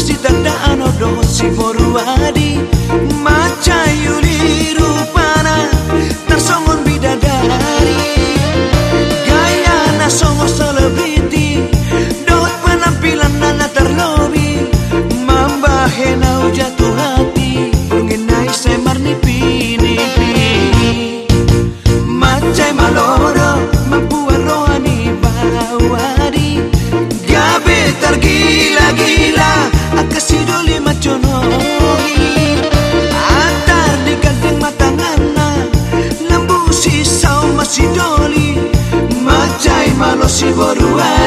Masih tanda ano dosi boruadi Macayuli rupa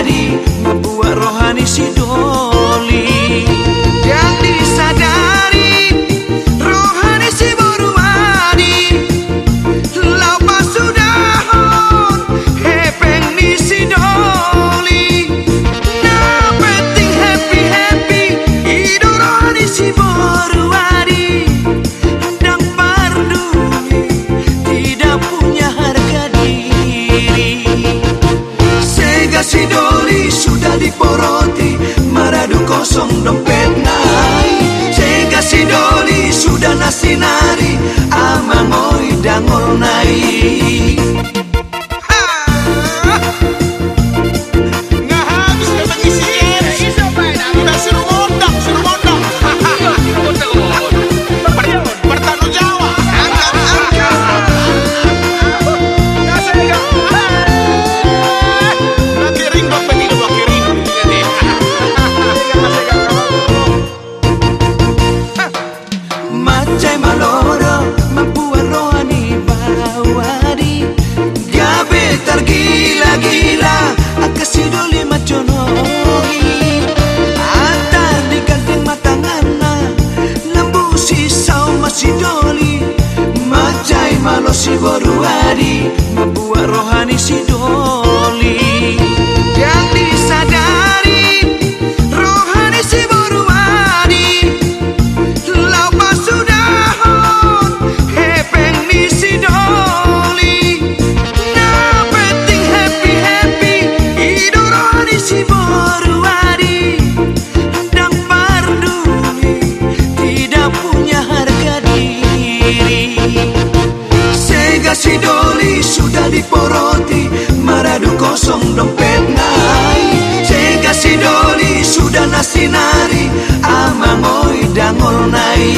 Daddy. Si doli sudah diporoti Maradu kosong dompet nai Sega si doli sudah nasi nari tergila-gila Akasidoli maconoi. Atar di ganteng matangana Lambu sisau masih doli Macai malo si boruadi Membuat rohani si sudah diporoti Maradu kosong dompet nai Jika si doli sudah nasi nari moi dangol nai.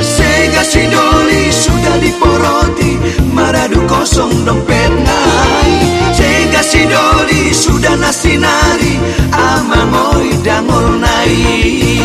Sega si doli sudah diporoti Maradu kosong dompet nai Jika si doli sudah nasi nari moi dangol nai.